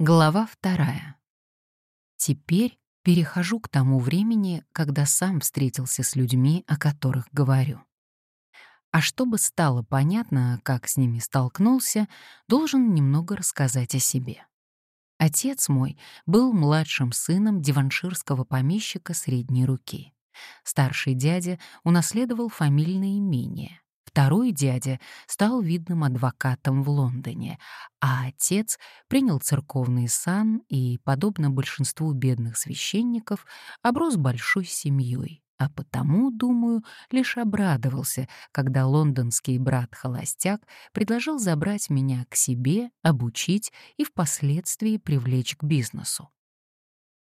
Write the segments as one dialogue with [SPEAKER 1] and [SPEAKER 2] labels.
[SPEAKER 1] Глава вторая. Теперь перехожу к тому времени, когда сам встретился с людьми, о которых говорю. А чтобы стало понятно, как с ними столкнулся, должен немного рассказать о себе. Отец мой был младшим сыном диванширского помещика средней руки. Старший дядя унаследовал фамильное имение. Второй дядя стал видным адвокатом в Лондоне, а отец принял церковный сан и, подобно большинству бедных священников, оброс большой семьей, а потому, думаю, лишь обрадовался, когда лондонский брат-холостяк предложил забрать меня к себе, обучить и впоследствии привлечь к бизнесу.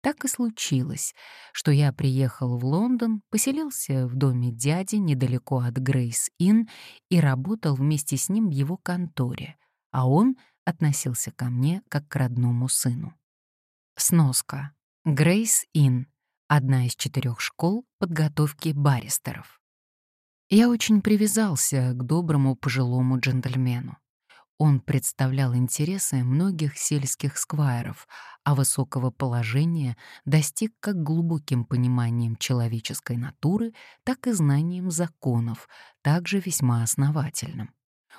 [SPEAKER 1] Так и случилось, что я приехал в Лондон, поселился в доме дяди недалеко от Грейс-Инн и работал вместе с ним в его конторе, а он относился ко мне как к родному сыну. Сноска. Грейс-Инн — одна из четырех школ подготовки баристеров. Я очень привязался к доброму пожилому джентльмену. Он представлял интересы многих сельских сквайров, а высокого положения достиг как глубоким пониманием человеческой натуры, так и знанием законов, также весьма основательным.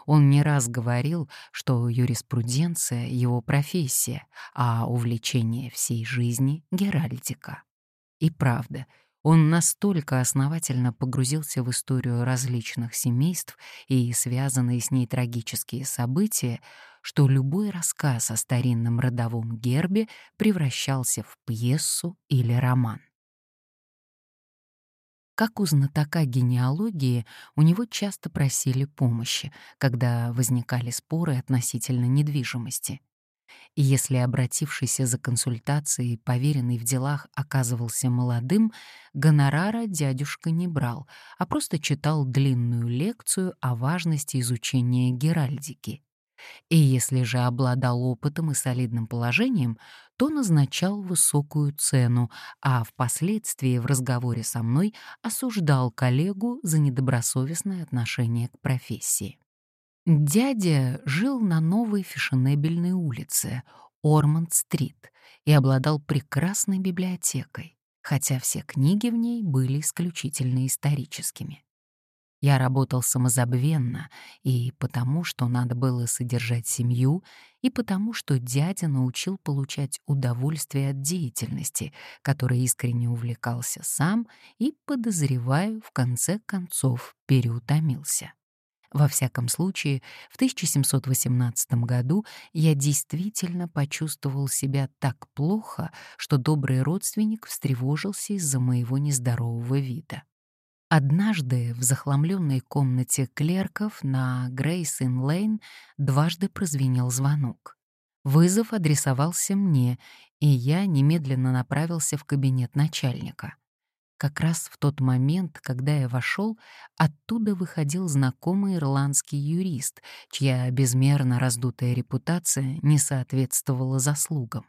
[SPEAKER 1] Он не раз говорил, что юриспруденция — его профессия, а увлечение всей жизни — геральдика. И правда — он настолько основательно погрузился в историю различных семейств и связанные с ней трагические события, что любой рассказ о старинном родовом гербе превращался в пьесу или роман. Как у знатока генеалогии, у него часто просили помощи, когда возникали споры относительно недвижимости. И если обратившийся за консультацией поверенный в делах оказывался молодым, гонорара дядюшка не брал, а просто читал длинную лекцию о важности изучения геральдики. И если же обладал опытом и солидным положением, то назначал высокую цену, а впоследствии в разговоре со мной осуждал коллегу за недобросовестное отношение к профессии. Дядя жил на новой фешенебельной улице, Ормонд-стрит, и обладал прекрасной библиотекой, хотя все книги в ней были исключительно историческими. Я работал самозабвенно и потому, что надо было содержать семью, и потому, что дядя научил получать удовольствие от деятельности, которой искренне увлекался сам и, подозреваю, в конце концов переутомился. Во всяком случае, в 1718 году я действительно почувствовал себя так плохо, что добрый родственник встревожился из-за моего нездорового вида. Однажды в захламленной комнате клерков на Грейсин-Лейн дважды прозвенел звонок. Вызов адресовался мне, и я немедленно направился в кабинет начальника. Как раз в тот момент, когда я вошел, оттуда выходил знакомый ирландский юрист, чья безмерно раздутая репутация не соответствовала заслугам.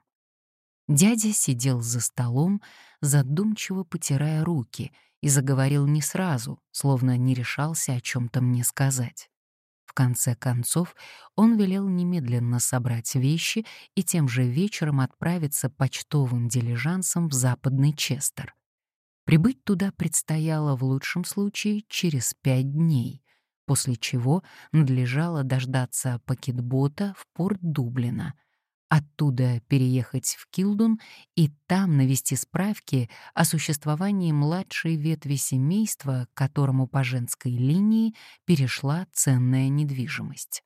[SPEAKER 1] Дядя сидел за столом, задумчиво потирая руки, и заговорил не сразу, словно не решался о чем-то мне сказать. В конце концов, он велел немедленно собрать вещи и тем же вечером отправиться почтовым дилижансом в западный Честер. Прибыть туда предстояло в лучшем случае через пять дней, после чего надлежало дождаться пакетбота в порт Дублина, оттуда переехать в Килдун и там навести справки о существовании младшей ветви семейства, которому по женской линии перешла ценная недвижимость.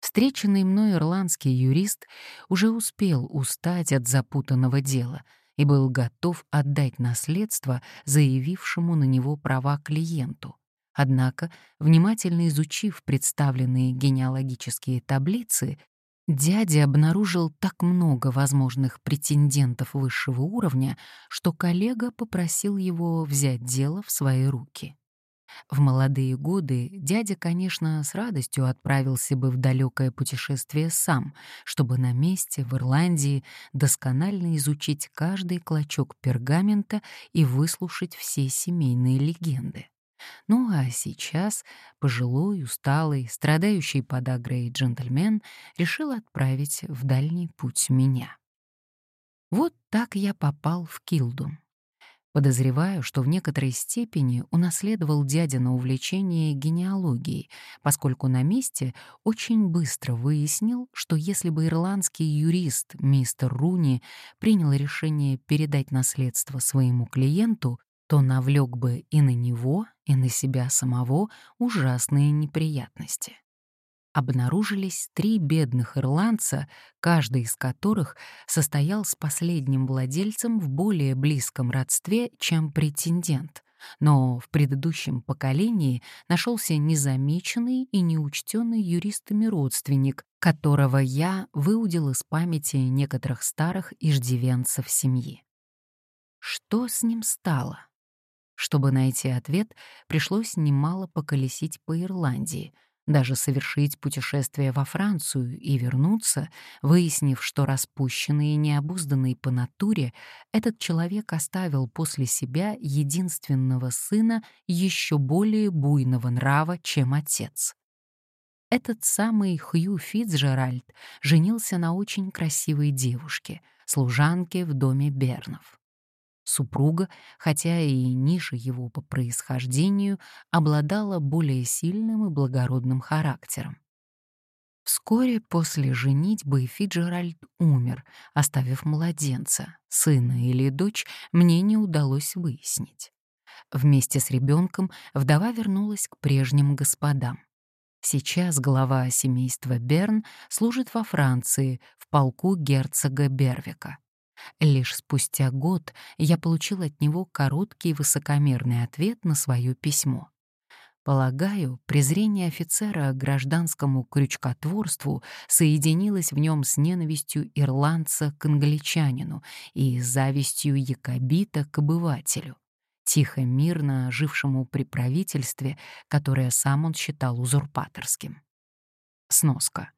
[SPEAKER 1] Встреченный мной ирландский юрист уже успел устать от запутанного дела — и был готов отдать наследство заявившему на него права клиенту. Однако, внимательно изучив представленные генеалогические таблицы, дядя обнаружил так много возможных претендентов высшего уровня, что коллега попросил его взять дело в свои руки. В молодые годы дядя, конечно, с радостью отправился бы в далекое путешествие сам, чтобы на месте в Ирландии досконально изучить каждый клочок пергамента и выслушать все семейные легенды. Ну а сейчас пожилой, усталый, страдающий подагрой джентльмен решил отправить в дальний путь меня. Вот так я попал в Килдум. Подозреваю, что в некоторой степени унаследовал дядина увлечение генеалогией, поскольку на месте очень быстро выяснил, что если бы ирландский юрист мистер Руни принял решение передать наследство своему клиенту, то навлек бы и на него, и на себя самого ужасные неприятности. Обнаружились три бедных ирландца, каждый из которых состоял с последним владельцем в более близком родстве, чем претендент, но в предыдущем поколении нашелся незамеченный и неучтенный юристами родственник, которого я выудил из памяти некоторых старых иждивенцев семьи. Что с ним стало? Чтобы найти ответ, пришлось немало поколесить по Ирландии, даже совершить путешествие во Францию и вернуться, выяснив, что распущенный и необузданный по натуре, этот человек оставил после себя единственного сына еще более буйного нрава, чем отец. Этот самый Хью Фицджеральд женился на очень красивой девушке, служанке в доме Бернов. Супруга, хотя и ниже его по происхождению, обладала более сильным и благородным характером. Вскоре после женитьбы Фиджеральд умер, оставив младенца, сына или дочь, мне не удалось выяснить. Вместе с ребенком вдова вернулась к прежним господам. Сейчас глава семейства Берн служит во Франции в полку герцога Бервика. Лишь спустя год я получил от него короткий высокомерный ответ на свое письмо. Полагаю, презрение офицера к гражданскому крючкотворству соединилось в нем с ненавистью ирландца к англичанину и завистью якобита к обывателю, тихо мирно жившему при правительстве, которое сам он считал узурпаторским. Сноска.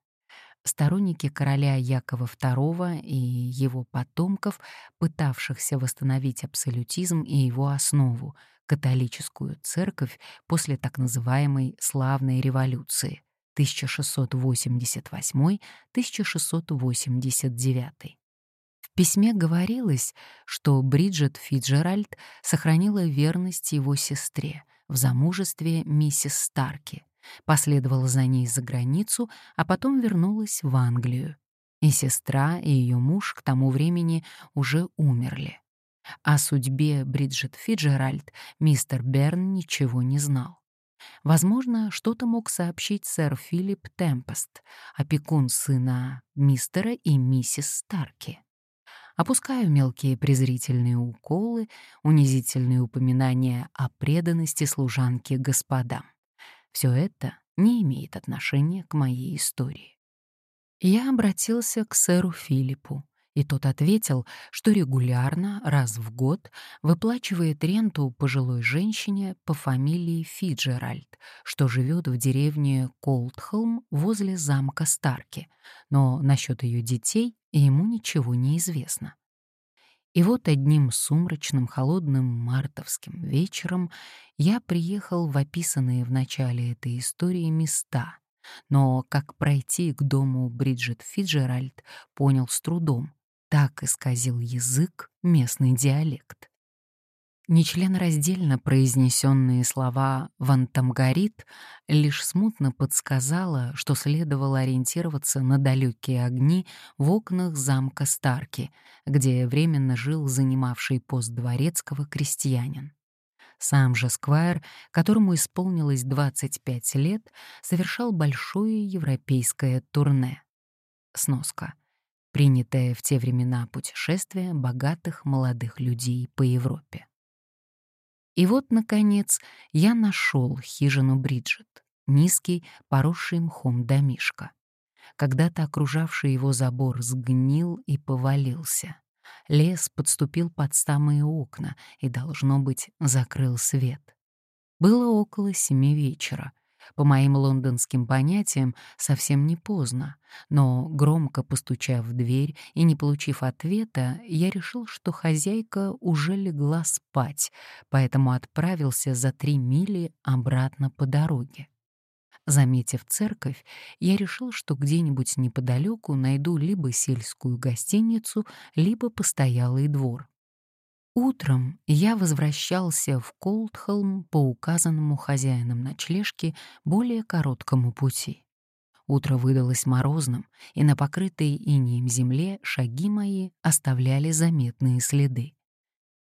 [SPEAKER 1] Сторонники короля Якова II и его потомков, пытавшихся восстановить абсолютизм и его основу — католическую церковь после так называемой «славной революции» 1688-1689. В письме говорилось, что Бриджит Фиджеральд сохранила верность его сестре в замужестве миссис Старки, последовала за ней за границу, а потом вернулась в Англию. И сестра, и ее муж к тому времени уже умерли. О судьбе Бриджит Фиджеральд мистер Берн ничего не знал. Возможно, что-то мог сообщить сэр Филипп Темпест, опекун сына мистера и миссис Старки. Опускаю мелкие презрительные уколы, унизительные упоминания о преданности служанки господам. Все это не имеет отношения к моей истории. Я обратился к сэру Филиппу, и тот ответил, что регулярно, раз в год, выплачивает ренту пожилой женщине по фамилии Фиджеральд, что живет в деревне Колдхолм возле замка Старки, но насчет ее детей ему ничего не известно. И вот одним сумрачным холодным мартовским вечером я приехал в описанные в начале этой истории места, но как пройти к дому Бриджит Фиджеральд, понял с трудом. Так исказил язык местный диалект. Нечленораздельно произнесенные слова «вантамгарит» лишь смутно подсказала, что следовало ориентироваться на далекие огни в окнах замка Старки, где временно жил занимавший пост дворецкого крестьянин. Сам же Сквайр, которому исполнилось 25 лет, совершал большое европейское турне. Сноска. Принятое в те времена путешествие богатых молодых людей по Европе. И вот, наконец, я нашел хижину Бриджит, низкий, поросший мхом домишко. Когда-то окружавший его забор сгнил и повалился. Лес подступил под самые окна и, должно быть, закрыл свет. Было около семи вечера. По моим лондонским понятиям, совсем не поздно, но, громко постучав в дверь и не получив ответа, я решил, что хозяйка уже легла спать, поэтому отправился за три мили обратно по дороге. Заметив церковь, я решил, что где-нибудь неподалеку найду либо сельскую гостиницу, либо постоялый двор. Утром я возвращался в Колдхолм по указанному хозяином ночлежки более короткому пути. Утро выдалось морозным, и на покрытой инеем земле шаги мои оставляли заметные следы.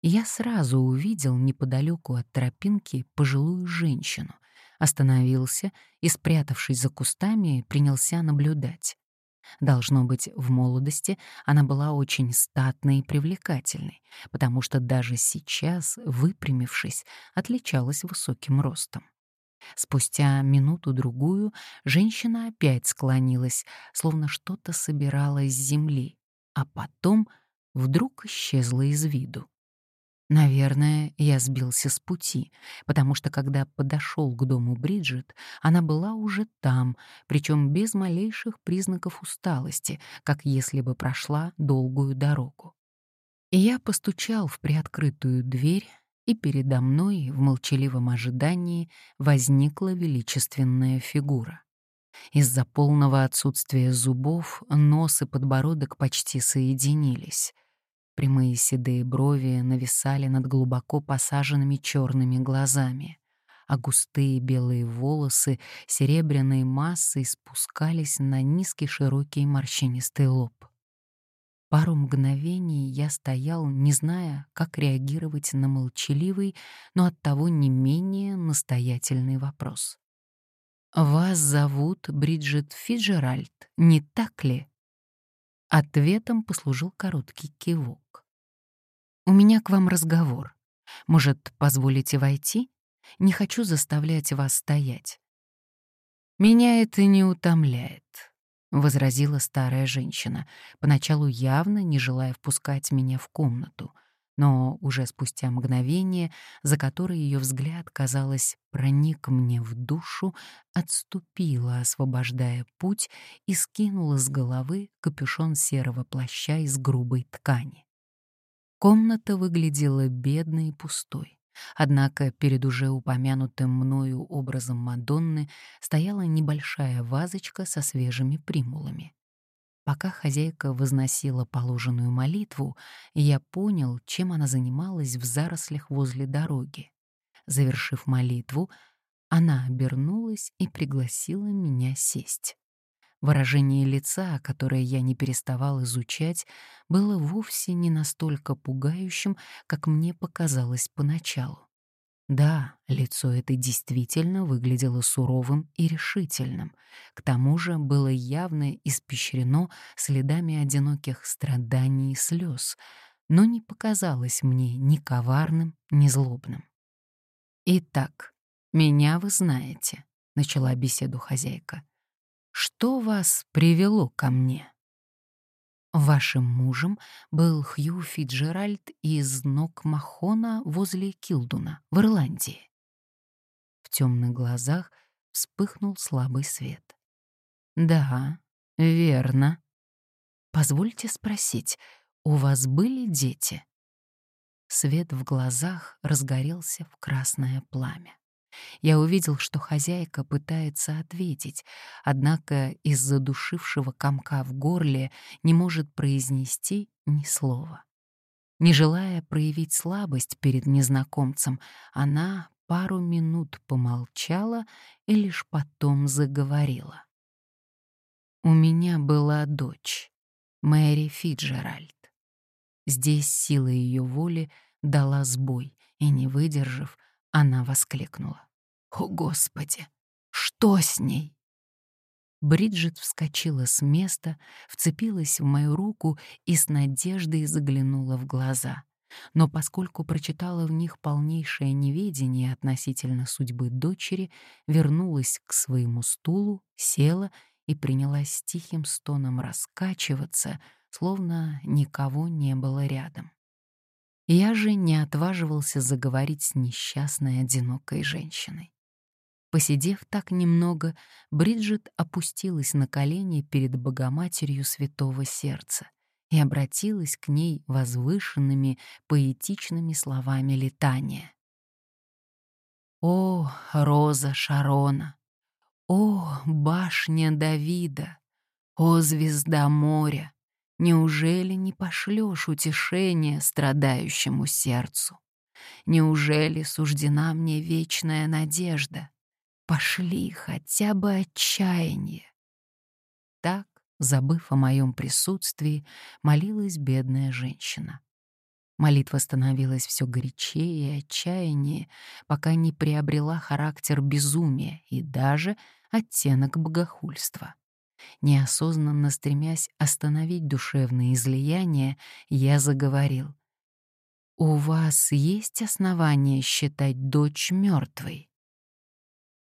[SPEAKER 1] Я сразу увидел неподалеку от тропинки пожилую женщину, остановился и, спрятавшись за кустами, принялся наблюдать. Должно быть, в молодости она была очень статной и привлекательной, потому что даже сейчас, выпрямившись, отличалась высоким ростом. Спустя минуту-другую женщина опять склонилась, словно что-то собирала с земли, а потом вдруг исчезла из виду. Наверное, я сбился с пути, потому что когда подошел к дому Бриджит, она была уже там, причем без малейших признаков усталости, как если бы прошла долгую дорогу. И я постучал в приоткрытую дверь, и передо мной в молчаливом ожидании возникла величественная фигура. Из-за полного отсутствия зубов нос и подбородок почти соединились. Прямые седые брови нависали над глубоко посаженными черными глазами, а густые белые волосы серебряной массой спускались на низкий широкий морщинистый лоб. Пару мгновений я стоял, не зная, как реагировать на молчаливый, но оттого не менее настоятельный вопрос. «Вас зовут Бриджит Фиджеральд, не так ли?» Ответом послужил короткий кивок. «У меня к вам разговор. Может, позволите войти? Не хочу заставлять вас стоять». «Меня это не утомляет», — возразила старая женщина, поначалу явно не желая впускать меня в комнату — но уже спустя мгновение, за которое ее взгляд, казалось, проник мне в душу, отступила, освобождая путь, и скинула с головы капюшон серого плаща из грубой ткани. Комната выглядела бедной и пустой. Однако перед уже упомянутым мною образом Мадонны стояла небольшая вазочка со свежими примулами. Пока хозяйка возносила положенную молитву, я понял, чем она занималась в зарослях возле дороги. Завершив молитву, она обернулась и пригласила меня сесть. Выражение лица, которое я не переставал изучать, было вовсе не настолько пугающим, как мне показалось поначалу. Да, лицо это действительно выглядело суровым и решительным. К тому же было явно испещрено следами одиноких страданий и слез, но не показалось мне ни коварным, ни злобным. «Итак, меня вы знаете», — начала беседу хозяйка. «Что вас привело ко мне?» Вашим мужем был Хью Фиджеральд из Нокмахона возле Килдуна, в Ирландии. В темных глазах вспыхнул слабый свет. Да, верно. Позвольте спросить, у вас были дети? Свет в глазах разгорелся в красное пламя. Я увидел, что хозяйка пытается ответить, однако из-за душившего комка в горле не может произнести ни слова. Не желая проявить слабость перед незнакомцем, она пару минут помолчала и лишь потом заговорила. «У меня была дочь, Мэри Фиджеральд. Здесь сила ее воли дала сбой, и, не выдержав, она воскликнула. «О, Господи! Что с ней?» Бриджит вскочила с места, вцепилась в мою руку и с надеждой заглянула в глаза. Но поскольку прочитала в них полнейшее неведение относительно судьбы дочери, вернулась к своему стулу, села и принялась тихим стоном раскачиваться, словно никого не было рядом. Я же не отваживался заговорить с несчастной одинокой женщиной. Посидев так немного, Бриджит опустилась на колени перед Богоматерью Святого Сердца и обратилась к ней возвышенными, поэтичными словами летания. «О, роза Шарона! О, башня Давида! О, звезда моря! Неужели не пошлешь утешение страдающему сердцу? Неужели суждена мне вечная надежда? Пошли хотя бы отчаяние. Так, забыв о моем присутствии, молилась бедная женщина. Молитва становилась все горячее и отчаяннее, пока не приобрела характер безумия и даже оттенок богохульства. Неосознанно стремясь остановить душевные излияния, я заговорил. «У вас есть основания считать дочь мертвой?»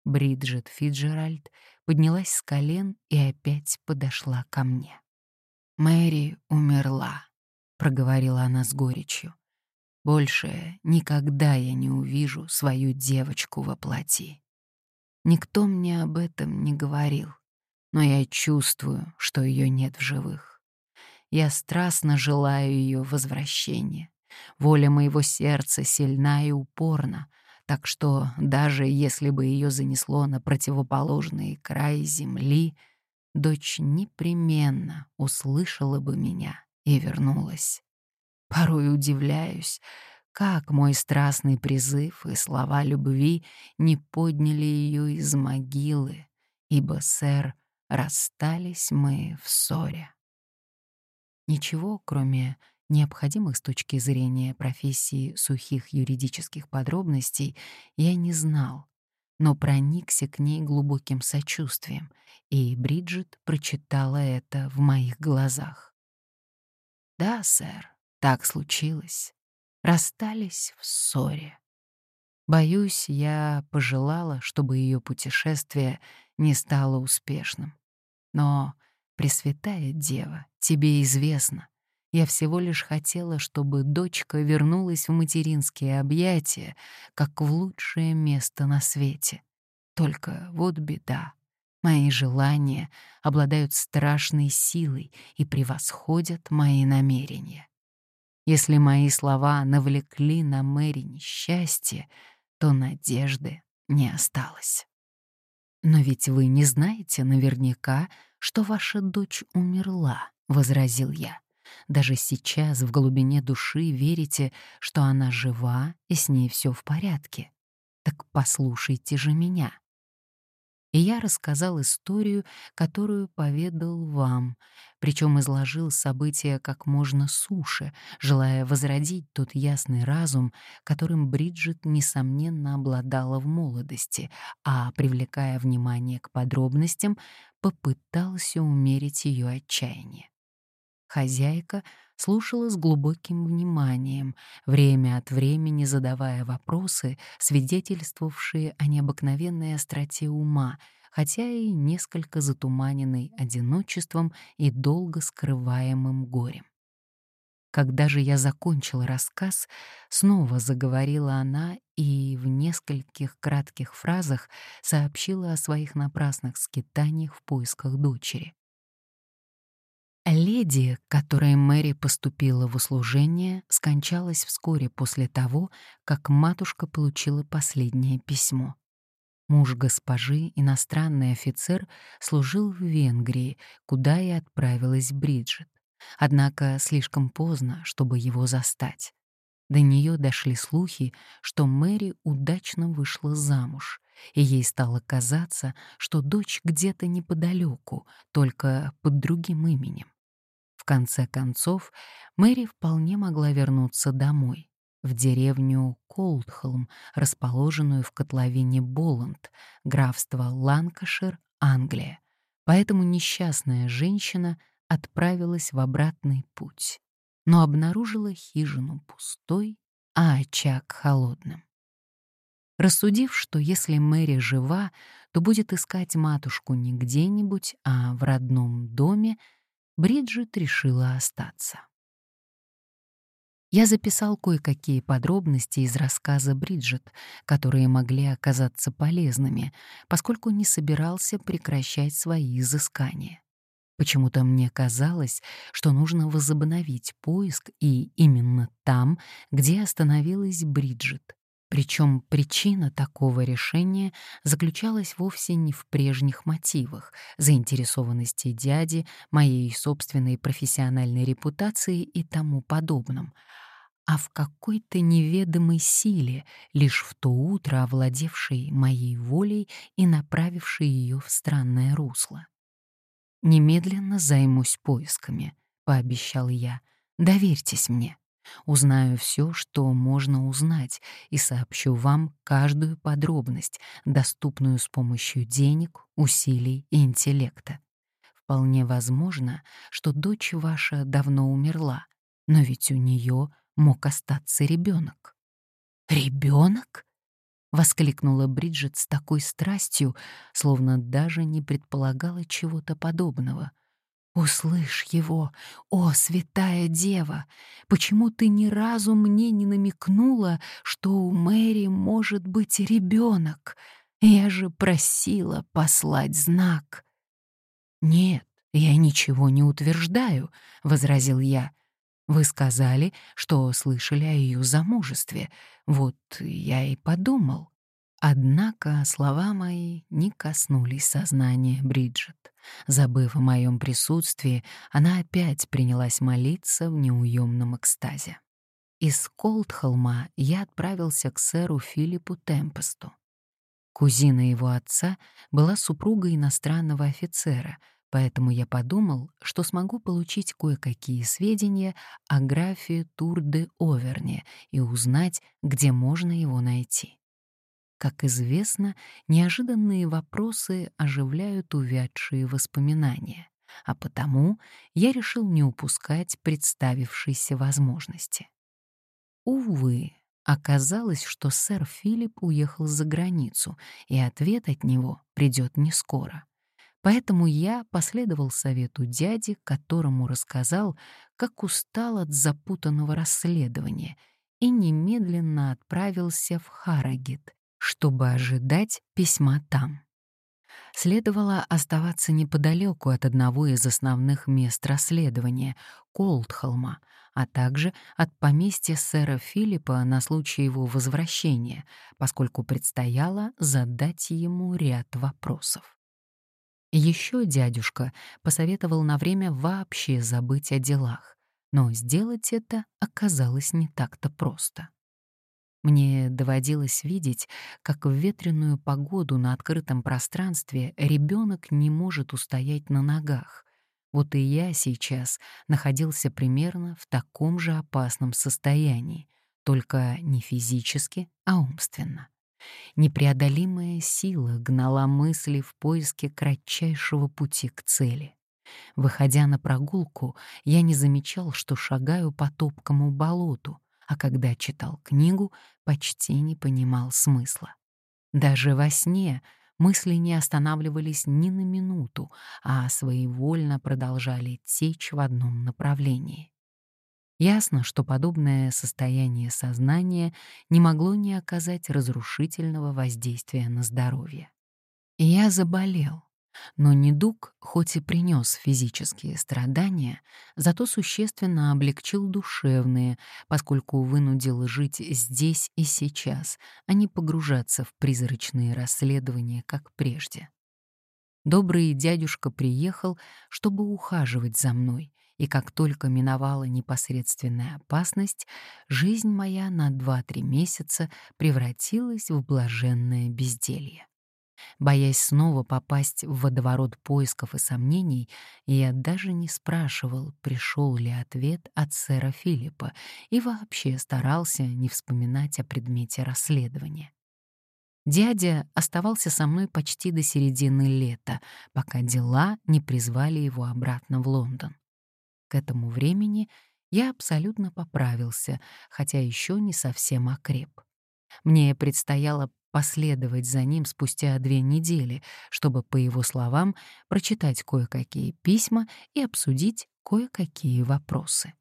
[SPEAKER 1] Бриджит Фиджеральд поднялась с колен и опять подошла ко мне. «Мэри умерла», — проговорила она с горечью. «Больше никогда я не увижу свою девочку во плоти. Никто мне об этом не говорил, но я чувствую, что ее нет в живых. Я страстно желаю ее возвращения. Воля моего сердца сильна и упорна, так что даже если бы ее занесло на противоположный край земли, дочь непременно услышала бы меня и вернулась. Порой удивляюсь, как мой страстный призыв и слова любви не подняли ее из могилы, ибо, сэр, расстались мы в ссоре. Ничего, кроме необходимых с точки зрения профессии сухих юридических подробностей, я не знал, но проникся к ней глубоким сочувствием, и Бриджит прочитала это в моих глазах. «Да, сэр, так случилось. Расстались в ссоре. Боюсь, я пожелала, чтобы ее путешествие не стало успешным. Но, Пресвятая Дева, тебе известно, я всего лишь хотела, чтобы дочка вернулась в материнские объятия, как в лучшее место на свете. Только вот беда. Мои желания обладают страшной силой и превосходят мои намерения. Если мои слова навлекли на Мэри несчастье, то надежды не осталось. «Но ведь вы не знаете наверняка, что ваша дочь умерла», — возразил я. Даже сейчас в глубине души верите, что она жива и с ней все в порядке. Так послушайте же меня. И я рассказал историю, которую поведал вам, причем изложил события как можно суше, желая возродить тот ясный разум, которым Бриджит, несомненно, обладала в молодости, а, привлекая внимание к подробностям, попытался умерить ее отчаяние. Хозяйка слушала с глубоким вниманием, время от времени задавая вопросы, свидетельствовавшие о необыкновенной остроте ума, хотя и несколько затуманенной одиночеством и долго скрываемым горем. Когда же я закончил рассказ, снова заговорила она и в нескольких кратких фразах сообщила о своих напрасных скитаниях в поисках дочери. Леди, которой Мэри поступила в услужение, скончалась вскоре после того, как матушка получила последнее письмо. Муж госпожи, иностранный офицер, служил в Венгрии, куда и отправилась Бриджит. Однако слишком поздно, чтобы его застать. До нее дошли слухи, что Мэри удачно вышла замуж, и ей стало казаться, что дочь где-то неподалеку, только под другим именем. В конце концов, Мэри вполне могла вернуться домой, в деревню Колдхолм, расположенную в котловине Боланд, графство Ланкашир, Англия. Поэтому несчастная женщина отправилась в обратный путь, но обнаружила хижину пустой, а очаг холодным. Рассудив, что если Мэри жива, то будет искать матушку не где-нибудь, а в родном доме, Бриджит решила остаться. Я записал кое-какие подробности из рассказа Бриджит, которые могли оказаться полезными, поскольку не собирался прекращать свои изыскания. Почему-то мне казалось, что нужно возобновить поиск и именно там, где остановилась Бриджит. Причем причина такого решения заключалась вовсе не в прежних мотивах, заинтересованности дяди, моей собственной профессиональной репутации и тому подобном, а в какой-то неведомой силе, лишь в то утро овладевшей моей волей и направившей ее в странное русло. «Немедленно займусь поисками», — пообещал я. «Доверьтесь мне. Узнаю все, что можно узнать, и сообщу вам каждую подробность, доступную с помощью денег, усилий и интеллекта. Вполне возможно, что дочь ваша давно умерла, но ведь у нее мог остаться ребенок. Ребенок? воскликнула Бриджит с такой страстью, словно даже не предполагала чего-то подобного. «Услышь его, о, святая дева! Почему ты ни разу мне не намекнула, что у Мэри может быть ребенок? Я же просила послать знак». «Нет, я ничего не утверждаю», — возразил я. Вы сказали, что слышали о ее замужестве. Вот я и подумал. Однако слова мои не коснулись сознания Бриджит. Забыв о моем присутствии, она опять принялась молиться в неуемном экстазе. Из Колдхолма я отправился к сэру Филиппу Темпесту. Кузина его отца была супругой иностранного офицера — поэтому я подумал, что смогу получить кое-какие сведения о графе Тур-де-Оверне и узнать, где можно его найти. Как известно, неожиданные вопросы оживляют увядшие воспоминания, а потому я решил не упускать представившейся возможности. Увы, оказалось, что сэр Филипп уехал за границу, и ответ от него придет не скоро. Поэтому я последовал совету дяди, которому рассказал, как устал от запутанного расследования, и немедленно отправился в Харагит, чтобы ожидать письма там. Следовало оставаться неподалеку от одного из основных мест расследования — Колдхолма, а также от поместья сэра Филиппа на случай его возвращения, поскольку предстояло задать ему ряд вопросов. Еще дядюшка посоветовал на время вообще забыть о делах, но сделать это оказалось не так-то просто. Мне доводилось видеть, как в ветреную погоду на открытом пространстве ребенок не может устоять на ногах. Вот и я сейчас находился примерно в таком же опасном состоянии, только не физически, а умственно. Непреодолимая сила гнала мысли в поиске кратчайшего пути к цели. Выходя на прогулку, я не замечал, что шагаю по топкому болоту, а когда читал книгу, почти не понимал смысла. Даже во сне мысли не останавливались ни на минуту, а своевольно продолжали течь в одном направлении. Ясно, что подобное состояние сознания не могло не оказать разрушительного воздействия на здоровье. Я заболел, но недуг, хоть и принес физические страдания, зато существенно облегчил душевные, поскольку вынудил жить здесь и сейчас, а не погружаться в призрачные расследования, как прежде. Добрый дядюшка приехал, чтобы ухаживать за мной, и как только миновала непосредственная опасность, жизнь моя на 2-3 месяца превратилась в блаженное безделье. Боясь снова попасть в водоворот поисков и сомнений, я даже не спрашивал, пришел ли ответ от сэра Филиппа, и вообще старался не вспоминать о предмете расследования. Дядя оставался со мной почти до середины лета, пока дела не призвали его обратно в Лондон. К этому времени я абсолютно поправился, хотя еще не совсем окреп. Мне предстояло последовать за ним спустя две недели, чтобы, по его словам, прочитать кое-какие письма и обсудить кое-какие вопросы.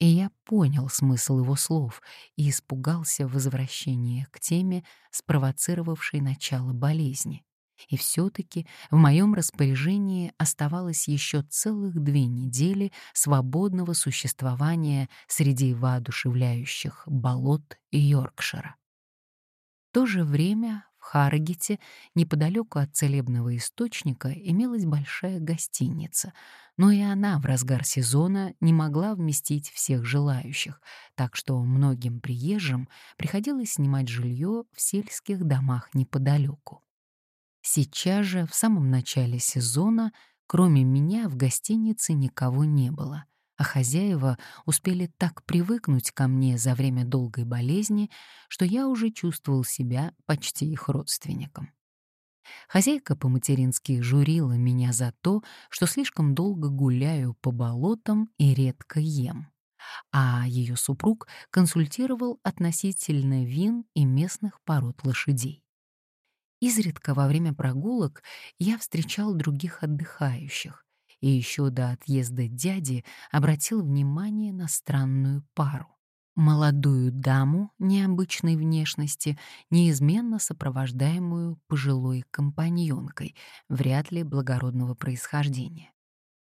[SPEAKER 1] и я понял смысл его слов и испугался возвращения к теме, спровоцировавшей начало болезни. И все-таки в моем распоряжении оставалось еще целых две недели свободного существования среди воодушевляющих болот Йоркшира. То же время в Харрогете, неподалеку от целебного источника, имелась большая гостиница, но и она в разгар сезона не могла вместить всех желающих, так что многим приезжим приходилось снимать жилье в сельских домах неподалеку. Сейчас же, в самом начале сезона, кроме меня в гостинице никого не было, а хозяева успели так привыкнуть ко мне за время долгой болезни, что я уже чувствовал себя почти их родственником. Хозяйка по-матерински журила меня за то, что слишком долго гуляю по болотам и редко ем. А ее супруг консультировал относительно вин и местных пород лошадей. Изредка во время прогулок я встречал других отдыхающих, и еще до отъезда дяди обратил внимание на странную пару. Молодую даму необычной внешности, неизменно сопровождаемую пожилой компаньонкой, вряд ли благородного происхождения.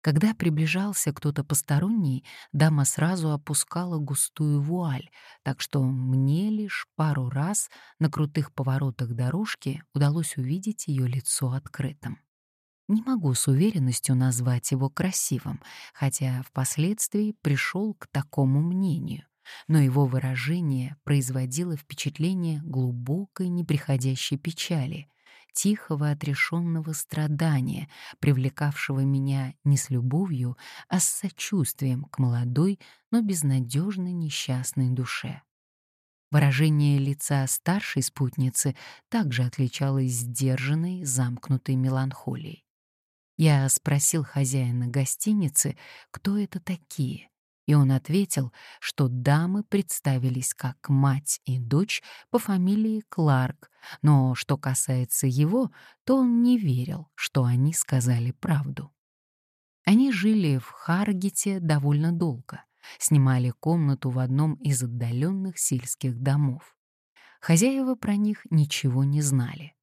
[SPEAKER 1] Когда приближался кто-то посторонний, дама сразу опускала густую вуаль, так что мне лишь пару раз на крутых поворотах дорожки удалось увидеть ее лицо открытым. Не могу с уверенностью назвать его красивым, хотя впоследствии пришел к такому мнению, но его выражение производило впечатление глубокой неприходящей печали, тихого отрешенного страдания, привлекавшего меня не с любовью, а с сочувствием к молодой, но безнадежно несчастной душе. Выражение лица старшей спутницы также отличалось сдержанной, замкнутой меланхолией. Я спросил хозяина гостиницы, кто это такие, и он ответил, что дамы представились как мать и дочь по фамилии Кларк, но что касается его, то он не верил, что они сказали правду. Они жили в Харгите довольно долго, снимали комнату в одном из отдаленных сельских домов. Хозяева про них ничего не знали.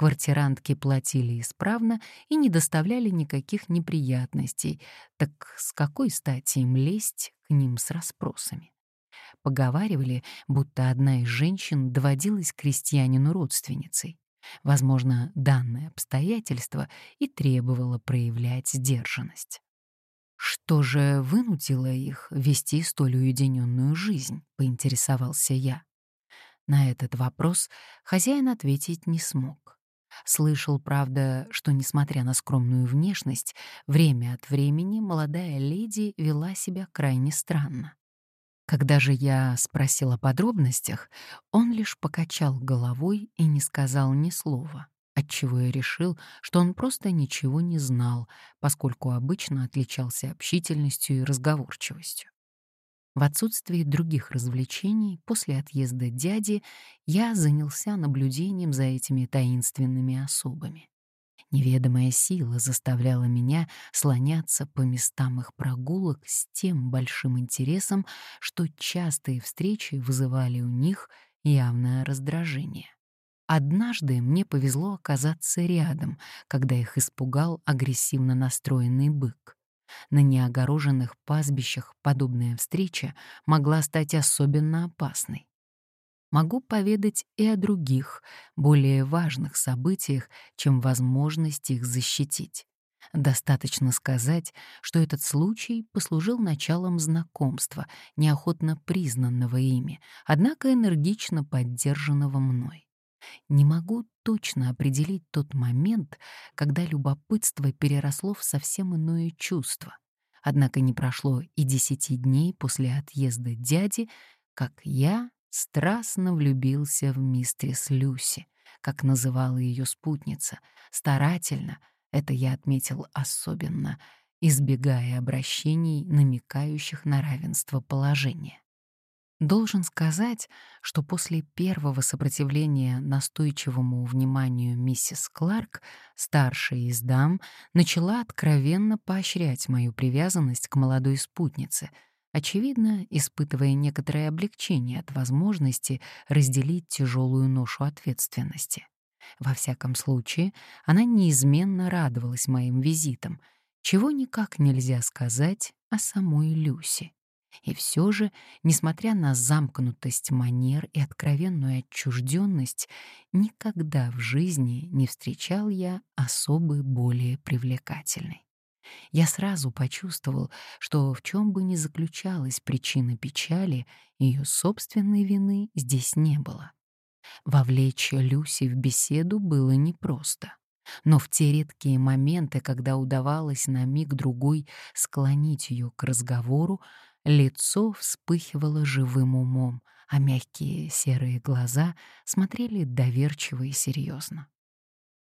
[SPEAKER 1] Квартирантки платили исправно и не доставляли никаких неприятностей, так с какой стати им лезть к ним с расспросами? Поговаривали, будто одна из женщин доводилась крестьянину родственницей. Возможно, данное обстоятельство и требовало проявлять сдержанность. «Что же вынудило их вести столь уединенную жизнь?» — поинтересовался я. На этот вопрос хозяин ответить не смог. Слышал, правда, что, несмотря на скромную внешность, время от времени молодая леди вела себя крайне странно. Когда же я спросил о подробностях, он лишь покачал головой и не сказал ни слова, отчего я решил, что он просто ничего не знал, поскольку обычно отличался общительностью и разговорчивостью. В отсутствии других развлечений после отъезда дяди я занялся наблюдением за этими таинственными особами. Неведомая сила заставляла меня слоняться по местам их прогулок с тем большим интересом, что частые встречи вызывали у них явное раздражение. Однажды мне повезло оказаться рядом, когда их испугал агрессивно настроенный бык. На неогороженных пастбищах подобная встреча могла стать особенно опасной. Могу поведать и о других, более важных событиях, чем возможность их защитить. Достаточно сказать, что этот случай послужил началом знакомства, неохотно признанного ими, однако энергично поддержанного мной. Не могу точно определить тот момент, когда любопытство переросло в совсем иное чувство. Однако не прошло и десяти дней после отъезда дяди, как я страстно влюбился в мистерис Люси, как называла ее спутница, старательно, это я отметил особенно, избегая обращений, намекающих на равенство положения. Должен сказать, что после первого сопротивления настойчивому вниманию миссис Кларк, старшая из дам начала откровенно поощрять мою привязанность к молодой спутнице, очевидно, испытывая некоторое облегчение от возможности разделить тяжелую ношу ответственности. Во всяком случае, она неизменно радовалась моим визитам, чего никак нельзя сказать о самой Люси. И все же, несмотря на замкнутость манер и откровенную отчужденность, никогда в жизни не встречал я особы более привлекательной. Я сразу почувствовал, что в чем бы ни заключалась причина печали, ее собственной вины здесь не было. Вовлечь Люси в беседу было непросто. Но в те редкие моменты, когда удавалось на миг-другой склонить ее к разговору, лицо вспыхивало живым умом, а мягкие серые глаза смотрели доверчиво и серьезно.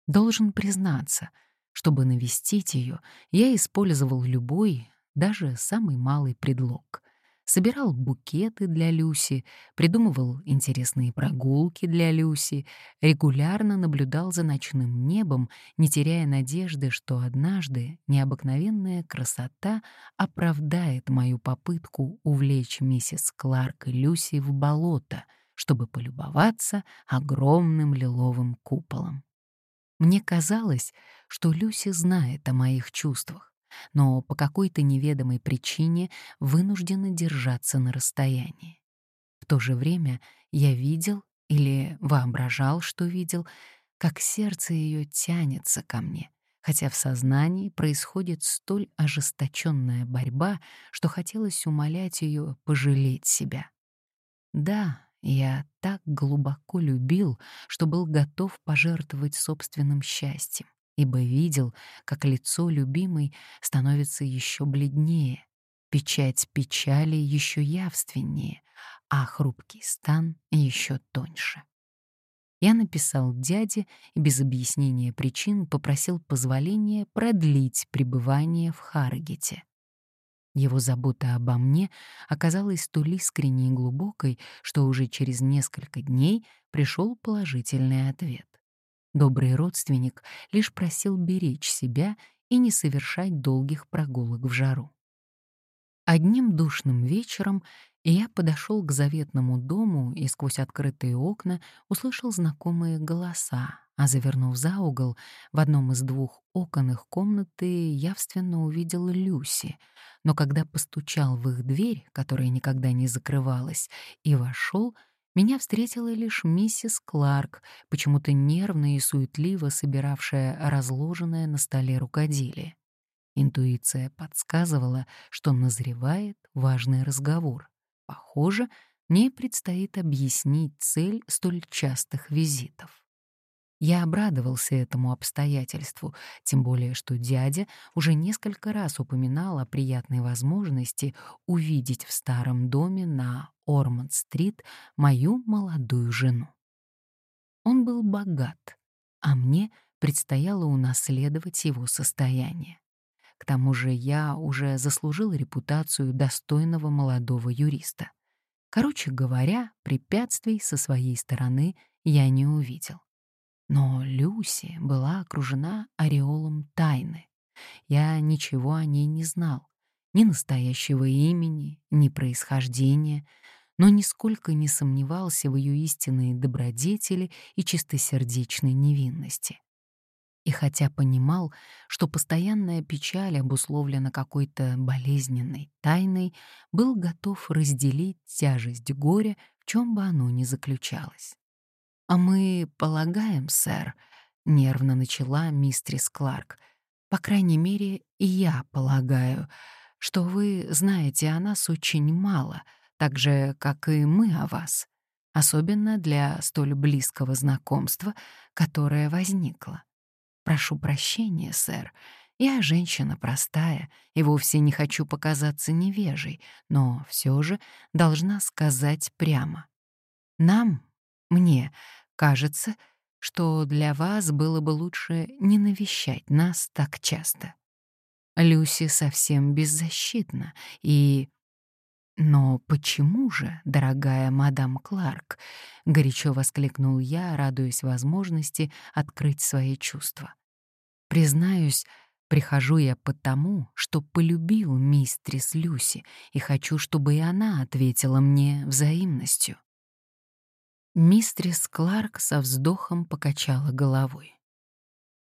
[SPEAKER 1] Должен признаться, чтобы навестить ее, я использовал любой, даже самый малый предлог собирал букеты для Люси, придумывал интересные прогулки для Люси, регулярно наблюдал за ночным небом, не теряя надежды, что однажды необыкновенная красота оправдает мою попытку увлечь миссис Кларк и Люси в болото, чтобы полюбоваться огромным лиловым куполом. Мне казалось, что Люси знает о моих чувствах, но по какой-то неведомой причине вынуждена держаться на расстоянии. В то же время я видел или воображал, что видел, как сердце ее тянется ко мне, хотя в сознании происходит столь ожесточенная борьба, что хотелось умолять ее пожалеть себя. Да, я так глубоко любил, что был готов пожертвовать собственным счастьем ибо видел, как лицо любимой становится еще бледнее, печать печали еще явственнее, а хрупкий стан еще тоньше. Я написал дяде и без объяснения причин попросил позволения продлить пребывание в Харгете. Его забота обо мне оказалась столь искренней и глубокой, что уже через несколько дней пришел положительный ответ. Добрый родственник лишь просил беречь себя и не совершать долгих прогулок в жару. Одним душным вечером я подошел к заветному дому и сквозь открытые окна услышал знакомые голоса, а завернув за угол, в одном из двух окон их комнаты явственно увидел Люси, но когда постучал в их дверь, которая никогда не закрывалась, и вошел — меня встретила лишь миссис Кларк, почему-то нервно и суетливо собиравшая разложенное на столе рукоделие. Интуиция подсказывала, что назревает важный разговор. Похоже, мне предстоит объяснить цель столь частых визитов. Я обрадовался этому обстоятельству, тем более что дядя уже несколько раз упоминал о приятной возможности увидеть в старом доме на Ормонд-стрит мою молодую жену. Он был богат, а мне предстояло унаследовать его состояние. К тому же я уже заслужил репутацию достойного молодого юриста. Короче говоря, препятствий со своей стороны я не увидел. Но Люси была окружена ореолом тайны. Я ничего о ней не знал, ни настоящего имени, ни происхождения, но нисколько не сомневался в ее истинной добродетели и чистосердечной невинности. И хотя понимал, что постоянная печаль обусловлена какой-то болезненной тайной, был готов разделить тяжесть горя, в чем бы оно ни заключалось. «А мы полагаем, сэр», — нервно начала мистрис Кларк, «по крайней мере, и я полагаю, что вы знаете о нас очень мало, так же, как и мы о вас, особенно для столь близкого знакомства, которое возникло. Прошу прощения, сэр, я женщина простая и вовсе не хочу показаться невежей, но все же должна сказать прямо. Нам, мне кажется, что для вас было бы лучше не навещать нас так часто. Люси совсем беззащитна, и... «Но почему же, дорогая мадам Кларк?» — горячо воскликнул я, радуясь возможности открыть свои чувства. «Признаюсь, Прихожу я потому, что полюбил мистрис Люси и хочу, чтобы и она ответила мне взаимностью. Мистрис Кларк со вздохом покачала головой.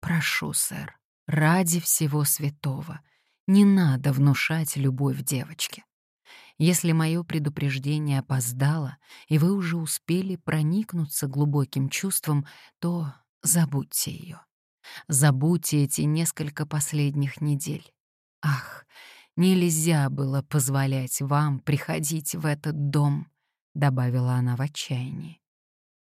[SPEAKER 1] «Прошу, сэр, ради всего святого, не надо внушать любовь девочке. Если мое предупреждение опоздало, и вы уже успели проникнуться глубоким чувством, то забудьте ее. Забудьте эти несколько последних недель. Ах, нельзя было позволять вам приходить в этот дом, добавила она в отчаянии.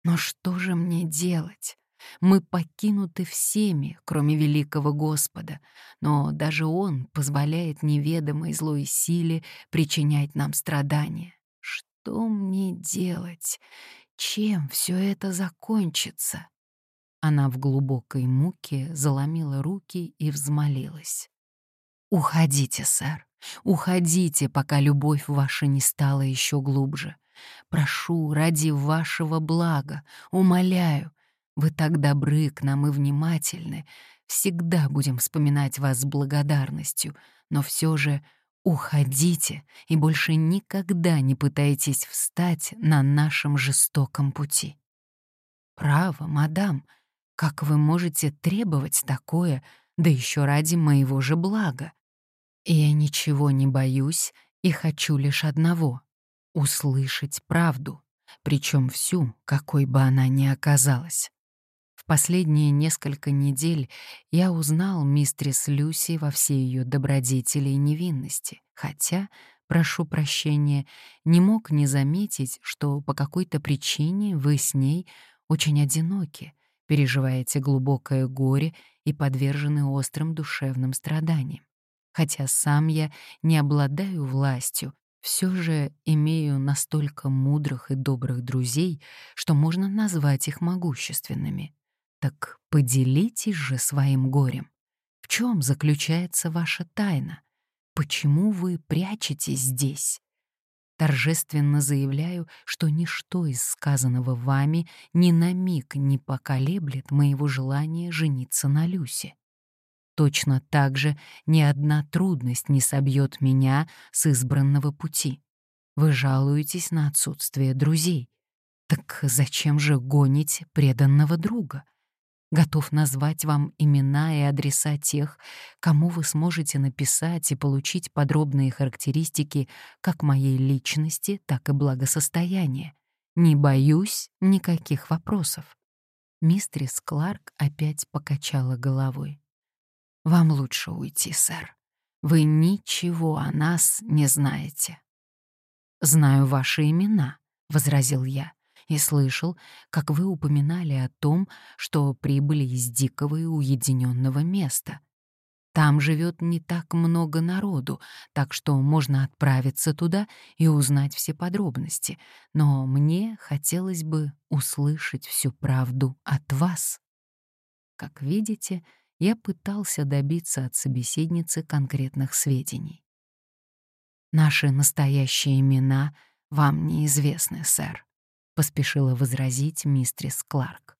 [SPEAKER 1] Но что же мне делать? Мы покинуты всеми, кроме великого Господа, но даже Он позволяет неведомой злой силе причинять нам страдания. Что мне делать? Чем все это закончится? Она в глубокой муке заломила руки и взмолилась. «Уходите, сэр, уходите, пока любовь ваша не стала еще глубже. Прошу, ради вашего блага, умоляю, вы так добры к нам и внимательны, всегда будем вспоминать вас с благодарностью, но все же уходите и больше никогда не пытайтесь встать на нашем жестоком пути. Право, мадам, как вы можете требовать такое, да еще ради моего же блага? Я ничего не боюсь и хочу лишь одного услышать правду, причем всю, какой бы она ни оказалась. В последние несколько недель я узнал мистрис Люси во всей ее добродетели и невинности, хотя, прошу прощения, не мог не заметить, что по какой-то причине вы с ней очень одиноки, переживаете глубокое горе и подвержены острым душевным страданиям. Хотя сам я не обладаю властью все же имею настолько мудрых и добрых друзей, что можно назвать их могущественными. Так поделитесь же своим горем. В чем заключается ваша тайна? Почему вы прячетесь здесь? Торжественно заявляю, что ничто из сказанного вами ни на миг не поколеблет моего желания жениться на Люсе. Точно так же ни одна трудность не собьет меня с избранного пути. Вы жалуетесь на отсутствие друзей. Так зачем же гонить преданного друга? Готов назвать вам имена и адреса тех, кому вы сможете написать и получить подробные характеристики как моей личности, так и благосостояния. Не боюсь никаких вопросов. Мистрис Кларк опять покачала головой. Вам лучше уйти, сэр. Вы ничего о нас не знаете. Знаю ваши имена, возразил я, и слышал, как вы упоминали о том, что прибыли из дикого и уединенного места. Там живет не так много народу, так что можно отправиться туда и узнать все подробности, но мне хотелось бы услышать всю правду от вас. Как видите, я пытался добиться от собеседницы конкретных сведений. «Наши настоящие имена вам неизвестны, сэр», — поспешила возразить мистрис Кларк.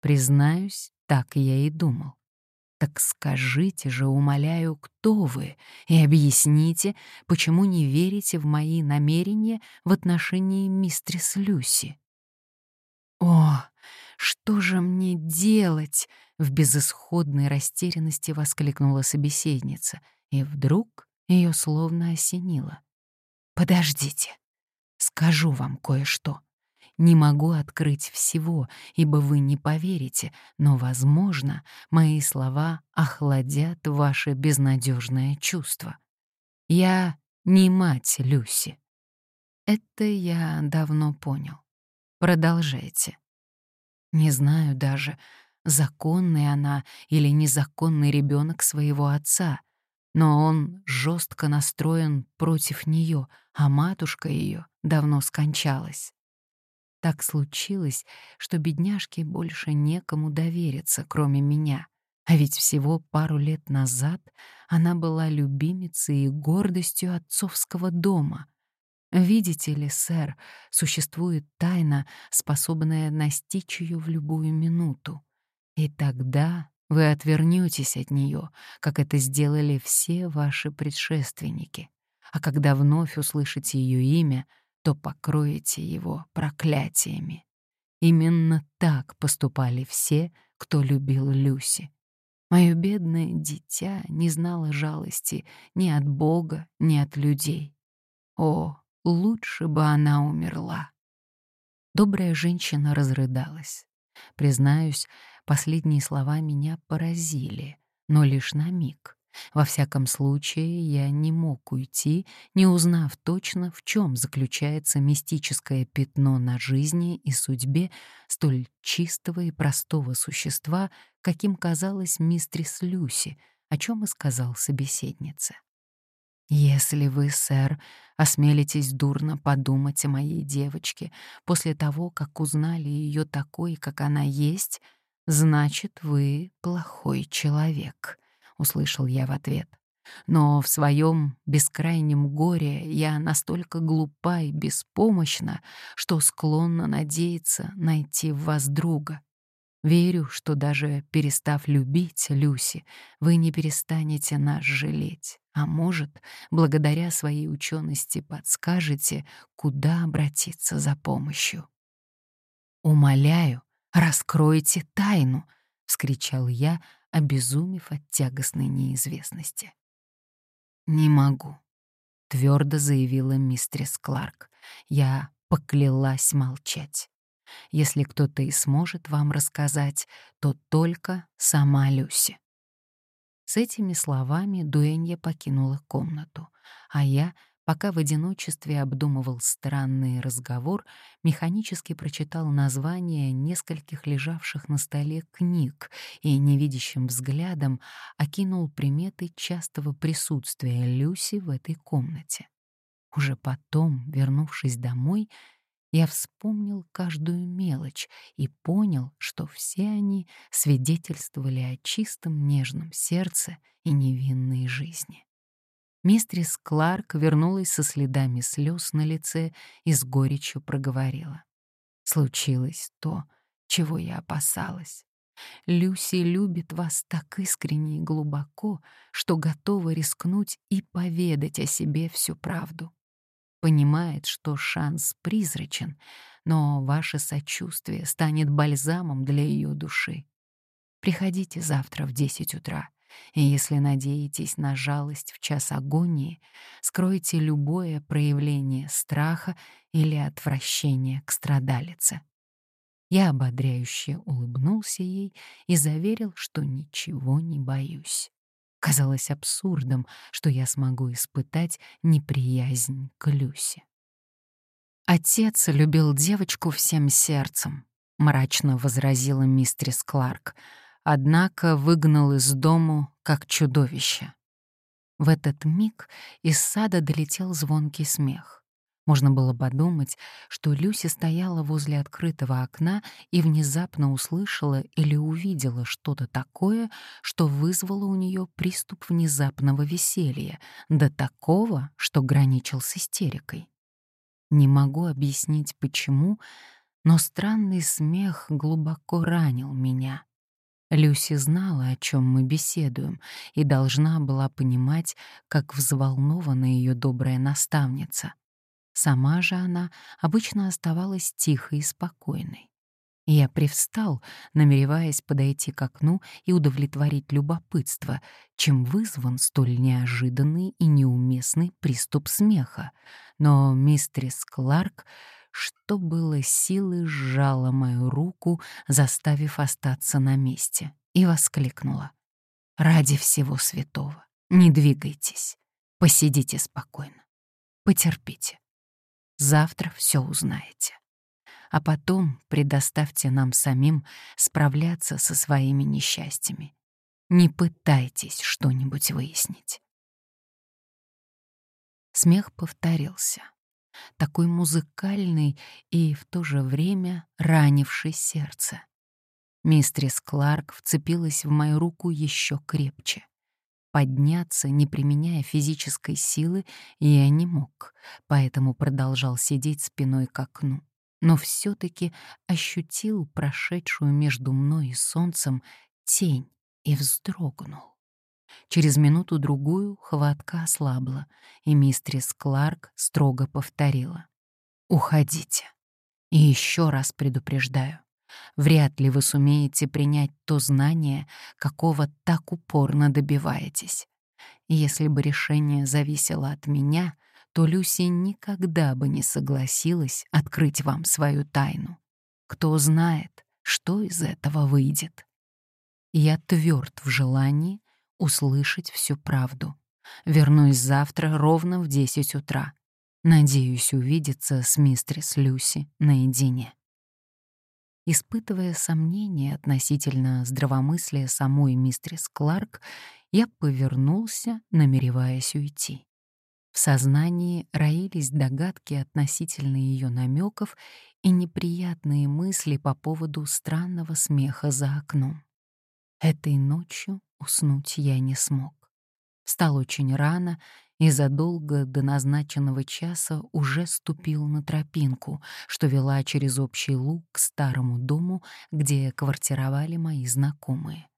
[SPEAKER 1] «Признаюсь, так я и думал. Так скажите же, умоляю, кто вы, и объясните, почему не верите в мои намерения в отношении мистрис Люси». «О, что же мне делать?» В безысходной растерянности воскликнула собеседница, и вдруг ее словно осенило. «Подождите, скажу вам кое-что. Не могу открыть всего, ибо вы не поверите, но, возможно, мои слова охладят ваше безнадежное чувство. Я не мать Люси. Это я давно понял. Продолжайте. Не знаю даже, законный она или незаконный ребенок своего отца, но он жестко настроен против нее, а матушка ее давно скончалась. Так случилось, что бедняжке больше некому довериться, кроме меня. А ведь всего пару лет назад она была любимицей и гордостью отцовского дома. Видите ли, сэр, существует тайна, способная настичь ее в любую минуту. И тогда вы отвернетесь от нее, как это сделали все ваши предшественники, а когда вновь услышите ее имя, то покроете его проклятиями. Именно так поступали все, кто любил Люси. Мое бедное дитя не знало жалости ни от Бога, ни от людей. О, лучше бы она умерла. Добрая женщина разрыдалась. Признаюсь, последние слова меня поразили, но лишь на миг. Во всяком случае, я не мог уйти, не узнав точно, в чем заключается мистическое пятно на жизни и судьбе столь чистого и простого существа, каким казалась мистрис Люси, о чем и сказал собеседнице. «Если вы, сэр, осмелитесь дурно подумать о моей девочке после того, как узнали ее такой, как она есть, значит, вы плохой человек», — услышал я в ответ. «Но в своем бескрайнем горе я настолько глупа и беспомощна, что склонна надеяться найти в вас друга. Верю, что даже перестав любить Люси, вы не перестанете нас жалеть, а может, благодаря своей учености подскажете, куда обратиться за помощью. «Умоляю, раскройте тайну!» — вскричал я, обезумев от тягостной неизвестности. «Не могу», — твердо заявила мистерис Кларк. «Я поклялась молчать. Если кто-то и сможет вам рассказать, то только сама Люси». С этими словами Дуэнья покинула комнату, а я — Пока в одиночестве обдумывал странный разговор, механически прочитал названия нескольких лежавших на столе книг и невидящим взглядом окинул приметы частого присутствия Люси в этой комнате. Уже потом, вернувшись домой, я вспомнил каждую мелочь и понял, что все они свидетельствовали о чистом нежном сердце и невинной жизни. Мистрис Кларк вернулась со следами слез на лице и с горечью проговорила. «Случилось то, чего я опасалась. Люси любит вас так искренне и глубоко, что готова рискнуть и поведать о себе всю правду. Понимает, что шанс призрачен, но ваше сочувствие станет бальзамом для ее души. Приходите завтра в десять утра. И если надеетесь на жалость в час агонии, скройте любое проявление страха или отвращения к страдалице. Я ободряюще улыбнулся ей и заверил, что ничего не боюсь. Казалось абсурдом, что я смогу испытать неприязнь к Люсе. «Отец любил девочку всем сердцем», — мрачно возразила мистерис Кларк, однако выгнал из дому как чудовище. В этот миг из сада долетел звонкий смех. Можно было подумать, что Люси стояла возле открытого окна и внезапно услышала или увидела что-то такое, что вызвало у нее приступ внезапного веселья, до такого, что граничил с истерикой. Не могу объяснить, почему, но странный смех глубоко ранил меня. Люси знала, о чем мы беседуем, и должна была понимать, как взволнована ее добрая наставница. Сама же она обычно оставалась тихой и спокойной. Я привстал, намереваясь подойти к окну и удовлетворить любопытство, чем вызван столь неожиданный и неуместный приступ смеха. Но мистерис Кларк что было силы, сжала мою руку, заставив остаться на месте, и воскликнула. «Ради всего святого, не двигайтесь, посидите спокойно, потерпите. Завтра все узнаете. А потом предоставьте нам самим справляться со своими несчастьями. Не пытайтесь что-нибудь выяснить». Смех повторился такой музыкальный и в то же время ранивший сердце. Мистрис Кларк вцепилась в мою руку еще крепче. Подняться, не применяя физической силы, я не мог, поэтому продолжал сидеть спиной к окну. Но все-таки ощутил прошедшую между мной и солнцем тень, и вздрогнул. Через минуту-другую хватка ослабла, и мистрис Кларк строго повторила. «Уходите. И еще раз предупреждаю, вряд ли вы сумеете принять то знание, какого так упорно добиваетесь. Если бы решение зависело от меня, то Люси никогда бы не согласилась открыть вам свою тайну. Кто знает, что из этого выйдет. Я тверд в желании услышать всю правду. Вернусь завтра ровно в 10 утра. Надеюсь увидеться с мистерс Люси наедине. Испытывая сомнения относительно здравомыслия самой мистерс Кларк, я повернулся, намереваясь уйти. В сознании роились догадки относительно ее намеков и неприятные мысли по поводу странного смеха за окном. Этой ночью уснуть я не смог. Встал очень рано и задолго до назначенного часа уже ступил на тропинку, что вела через общий луг к старому дому, где квартировали мои знакомые.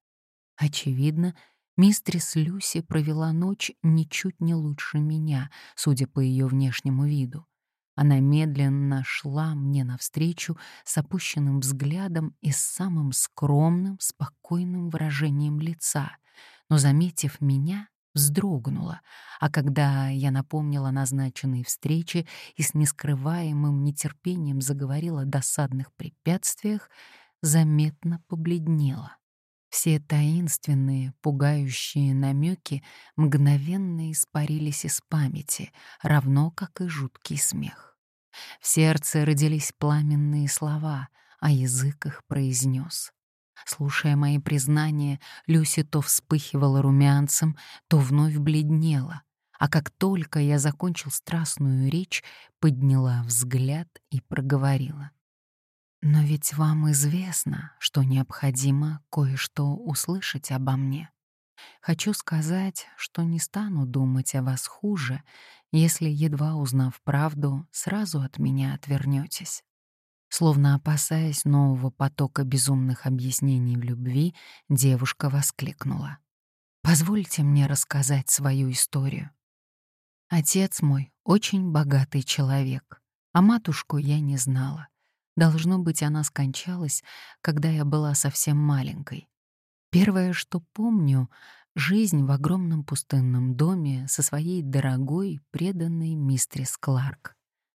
[SPEAKER 1] Очевидно, Мистрис Люси провела ночь ничуть не лучше меня, судя по ее внешнему виду. Она медленно шла мне навстречу с опущенным взглядом и с самым скромным, спокойным выражением лица, но, заметив меня, вздрогнула, а когда я напомнила назначенной встрече и с нескрываемым нетерпением заговорила о досадных препятствиях, заметно побледнела. Все таинственные, пугающие намеки мгновенно испарились из памяти, равно как и жуткий смех. В сердце родились пламенные слова, а язык их произнес. Слушая мои признания, Люси то вспыхивала румянцем, то вновь бледнела, а как только я закончил страстную речь, подняла взгляд и проговорила. Но ведь вам известно, что необходимо кое-что услышать обо мне. Хочу сказать, что не стану думать о вас хуже, если, едва узнав правду, сразу от меня отвернетесь. Словно опасаясь нового потока безумных объяснений в любви, девушка воскликнула. «Позвольте мне рассказать свою историю. Отец мой очень богатый человек, а матушку я не знала. Должно быть, она скончалась, когда я была совсем маленькой. Первое, что помню, — жизнь в огромном пустынном доме со своей дорогой, преданной мистрис Кларк.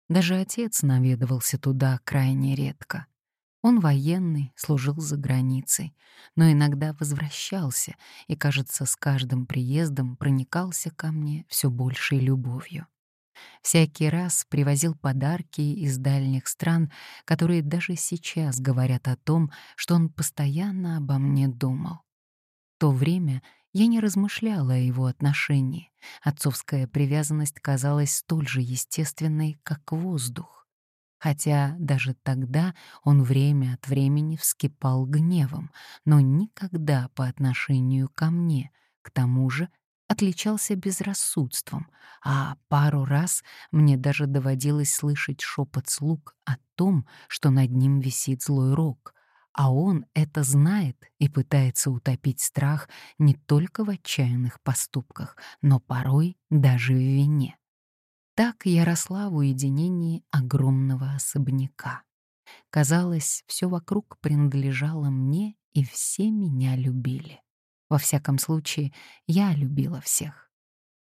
[SPEAKER 1] Даже отец наведывался туда крайне редко. Он военный, служил за границей, но иногда возвращался и, кажется, с каждым приездом проникался ко мне все большей любовью. Всякий раз привозил подарки из дальних стран, которые даже сейчас говорят о том, что он постоянно обо мне думал. В то время я не размышляла о его отношении. Отцовская привязанность казалась столь же естественной, как воздух. Хотя даже тогда он время от времени вскипал гневом, но никогда по отношению ко мне, к тому же отличался безрассудством, а пару раз мне даже доводилось слышать шепот слуг о том, что над ним висит злой рок, а он это знает и пытается утопить страх не только в отчаянных поступках, но порой даже в вине. Так я росла в уединении огромного особняка. Казалось, все вокруг принадлежало мне, и все меня любили. Во всяком случае, я любила всех.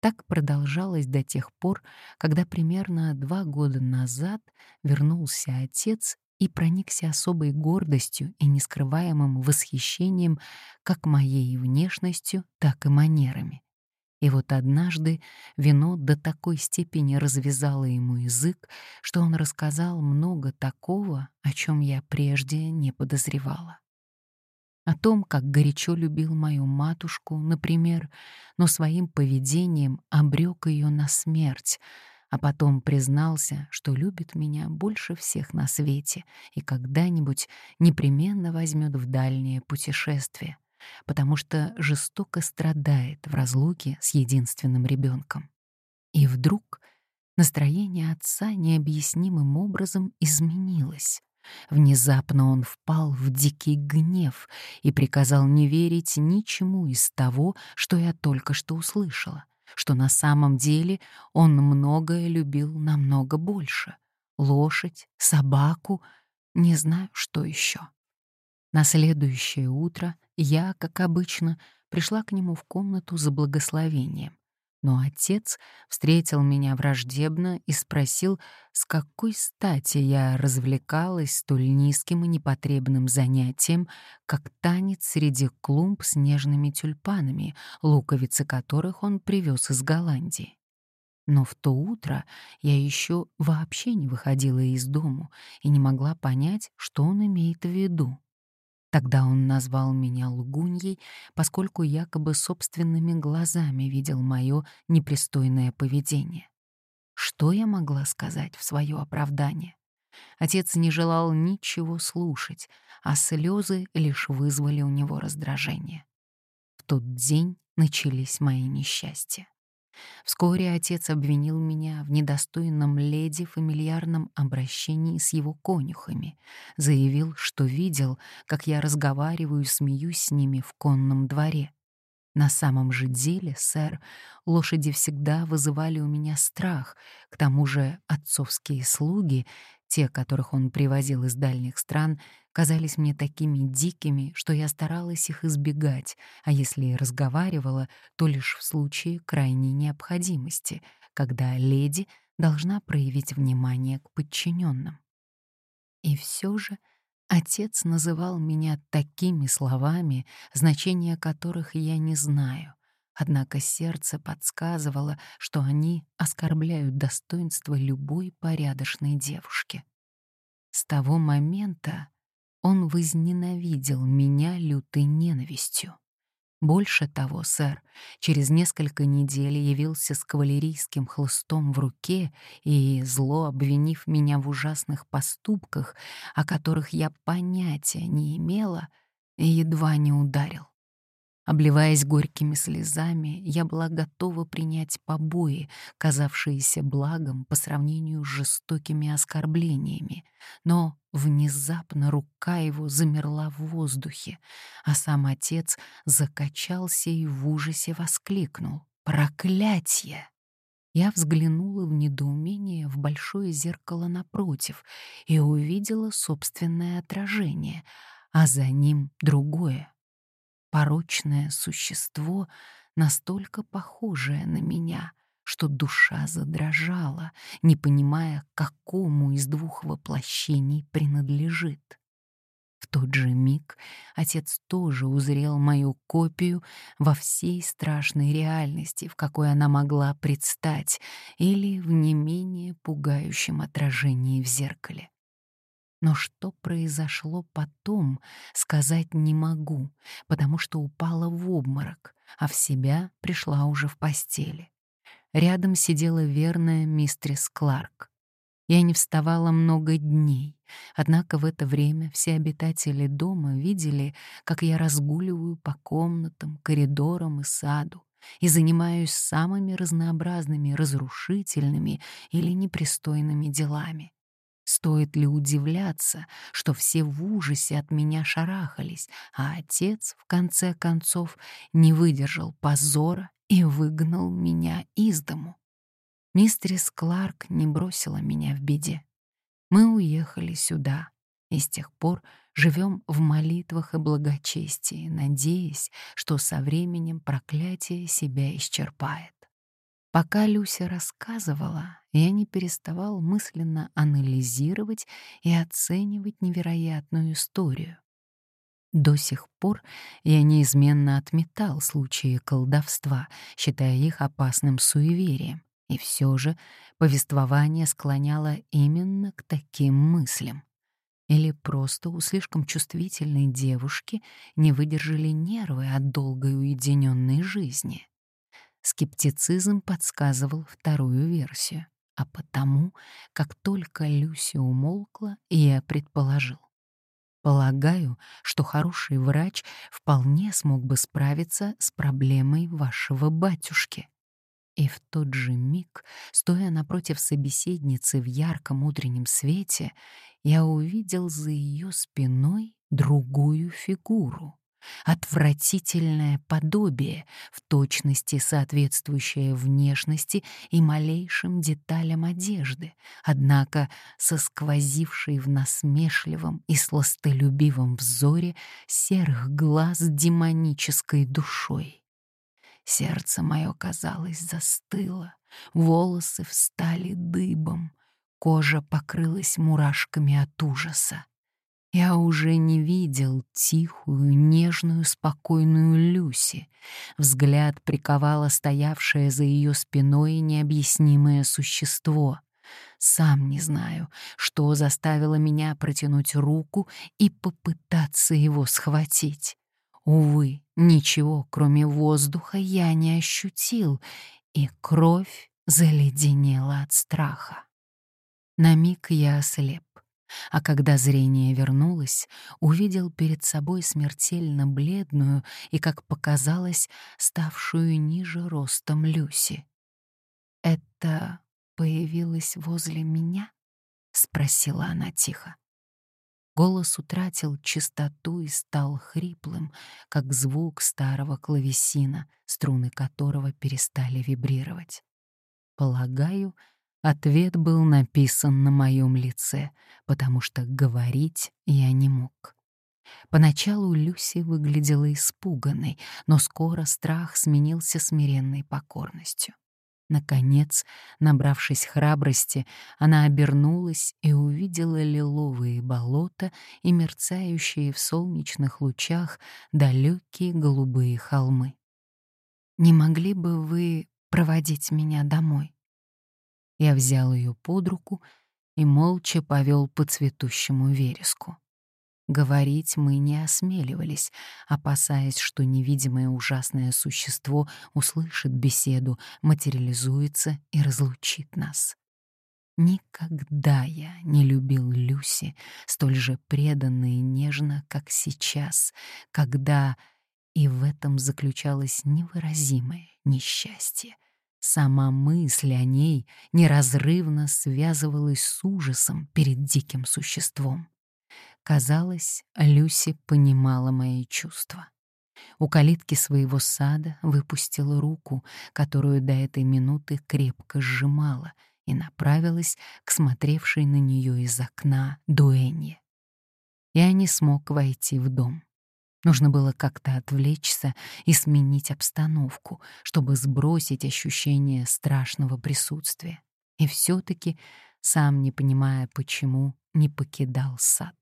[SPEAKER 1] Так продолжалось до тех пор, когда примерно два года назад вернулся отец и проникся особой гордостью и нескрываемым восхищением как моей внешностью, так и манерами. И вот однажды вино до такой степени развязало ему язык, что он рассказал много такого, о чем я прежде не подозревала о том, как горячо любил мою матушку, например, но своим поведением обрек ее на смерть, а потом признался, что любит меня больше всех на свете и когда-нибудь непременно возьмет в дальнее путешествие, потому что жестоко страдает в разлуке с единственным ребенком. И вдруг настроение отца необъяснимым образом изменилось. Внезапно он впал в дикий гнев и приказал не верить ничему из того, что я только что услышала, что на самом деле он многое любил намного больше. Лошадь, собаку, не знаю, что еще. На следующее утро я, как обычно, пришла к нему в комнату за благословением. Но отец встретил меня враждебно и спросил, с какой стати я развлекалась столь низким и непотребным занятием, как танец среди клумб с нежными тюльпанами, луковицы которых он привез из Голландии. Но в то утро я еще вообще не выходила из дому и не могла понять, что он имеет в виду. Тогда он назвал меня лгуньей, поскольку якобы собственными глазами видел мое непристойное поведение. Что я могла сказать в свое оправдание? Отец не желал ничего слушать, а слезы лишь вызвали у него раздражение. В тот день начались мои несчастья. Вскоре отец обвинил меня в недостойном леди фамильярном обращении с его конюхами, заявил, что видел, как я разговариваю и смеюсь с ними в конном дворе. На самом же деле, сэр, лошади всегда вызывали у меня страх, к тому же отцовские слуги те, которых он привозил из дальних стран, казались мне такими дикими, что я старалась их избегать, а если и разговаривала, то лишь в случае крайней необходимости, когда леди должна проявить внимание к подчиненным. И все же отец называл меня такими словами, значения которых я не знаю, Однако сердце подсказывало, что они оскорбляют достоинство любой порядочной девушки. С того момента он возненавидел меня лютой ненавистью. Больше того, сэр, через несколько недель явился с кавалерийским хлыстом в руке и, зло обвинив меня в ужасных поступках, о которых я понятия не имела, едва не ударил. Обливаясь горькими слезами, я была готова принять побои, казавшиеся благом по сравнению с жестокими оскорблениями. Но внезапно рука его замерла в воздухе, а сам отец закачался и в ужасе воскликнул «Проклятье!». Я взглянула в недоумение в большое зеркало напротив и увидела собственное отражение, а за ним другое порочное существо, настолько похожее на меня, что душа задрожала, не понимая, какому из двух воплощений принадлежит. В тот же миг отец тоже узрел мою копию во всей страшной реальности, в какой она могла предстать, или в не менее пугающем отражении в зеркале. Но что произошло потом, сказать не могу, потому что упала в обморок, а в себя пришла уже в постели. Рядом сидела верная мистрис Кларк. Я не вставала много дней, однако в это время все обитатели дома видели, как я разгуливаю по комнатам, коридорам и саду и занимаюсь самыми разнообразными разрушительными или непристойными делами. Стоит ли удивляться, что все в ужасе от меня шарахались, а отец, в конце концов, не выдержал позора и выгнал меня из дому? Мистерис Кларк не бросила меня в беде. Мы уехали сюда и с тех пор живем в молитвах и благочестии, надеясь, что со временем проклятие себя исчерпает. Пока Люся рассказывала, я не переставал мысленно анализировать и оценивать невероятную историю. До сих пор я неизменно отметал случаи колдовства, считая их опасным суеверием, и все же повествование склоняло именно к таким мыслям. Или просто у слишком чувствительной девушки не выдержали нервы от долгой уединенной жизни. Скептицизм подсказывал вторую версию, а потому, как только Люси умолкла, я предположил. Полагаю, что хороший врач вполне смог бы справиться с проблемой вашего батюшки. И в тот же миг, стоя напротив собеседницы в ярком утреннем свете, я увидел за ее спиной другую фигуру. Отвратительное подобие, в точности соответствующее внешности и малейшим деталям одежды, однако со сквозившей в насмешливом и сластолюбивом взоре серых глаз демонической душой. Сердце мое, казалось, застыло, волосы встали дыбом, кожа покрылась мурашками от ужаса. Я уже не видел тихую, нежную, спокойную Люси. Взгляд приковало стоявшее за ее спиной необъяснимое существо. Сам не знаю, что заставило меня протянуть руку и попытаться его схватить. Увы, ничего, кроме воздуха, я не ощутил, и кровь заледенела от страха. На миг я ослеп. А когда зрение вернулось, увидел перед собой смертельно бледную и, как показалось, ставшую ниже ростом Люси. «Это появилось возле меня?» — спросила она тихо. Голос утратил чистоту и стал хриплым, как звук старого клавесина, струны которого перестали вибрировать. Полагаю, Ответ был написан на моем лице, потому что говорить я не мог. Поначалу Люси выглядела испуганной, но скоро страх сменился смиренной покорностью. Наконец, набравшись храбрости, она обернулась и увидела лиловые болота и мерцающие в солнечных лучах далекие голубые холмы. «Не могли бы вы проводить меня домой?» Я взял ее под руку и молча повел по цветущему вереску. Говорить мы не осмеливались, опасаясь, что невидимое ужасное существо услышит беседу, материализуется и разлучит нас. Никогда я не любил Люси столь же преданно и нежно, как сейчас, когда и в этом заключалось невыразимое несчастье — Сама мысль о ней неразрывно связывалась с ужасом перед диким существом. Казалось, Люси понимала мои чувства. У калитки своего сада выпустила руку, которую до этой минуты крепко сжимала, и направилась к смотревшей на нее из окна Дуэнье. Я не смог войти в дом. Нужно было как-то отвлечься и сменить обстановку, чтобы сбросить ощущение страшного присутствия. И все-таки, сам не понимая почему, не покидал сад.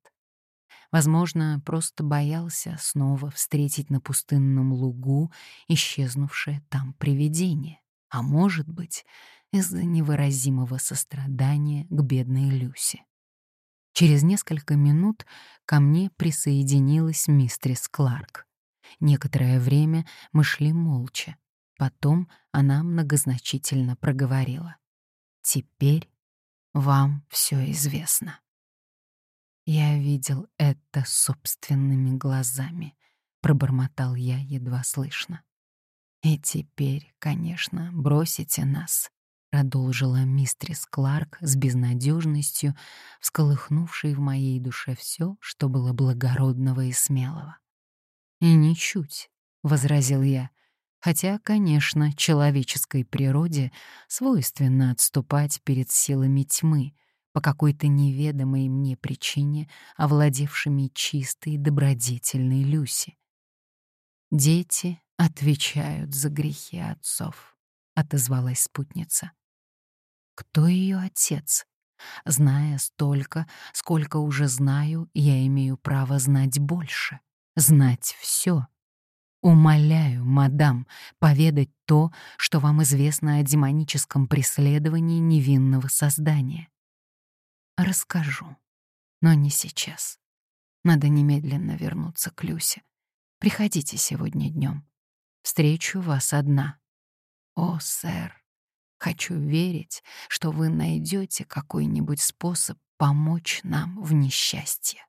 [SPEAKER 1] Возможно, просто боялся снова встретить на пустынном лугу исчезнувшее там привидение. А может быть, из-за невыразимого сострадания к бедной Люсе. Через несколько минут ко мне присоединилась мистрис Кларк. Некоторое время мы шли молча. Потом она многозначительно проговорила. «Теперь вам все известно». «Я видел это собственными глазами», — пробормотал я едва слышно. «И теперь, конечно, бросите нас, продолжила мистрис Кларк с безнадежностью, всколыхнувшей в моей душе все, что было благородного и смелого. «И ничуть», — возразил я, хотя, конечно, человеческой природе свойственно отступать перед силами тьмы, по какой-то неведомой мне причине, овладевшими чистой добродетельной Люси. «Дети отвечают за грехи отцов», — отозвалась спутница. Кто ее отец? Зная столько, сколько уже знаю, я имею право знать больше, знать все. Умоляю, мадам, поведать то, что вам известно о демоническом преследовании невинного создания. Расскажу, но не сейчас. Надо немедленно вернуться к Люсе. Приходите сегодня днем. Встречу вас одна. О, сэр, Хочу верить, что вы найдете какой-нибудь способ помочь нам в несчастье.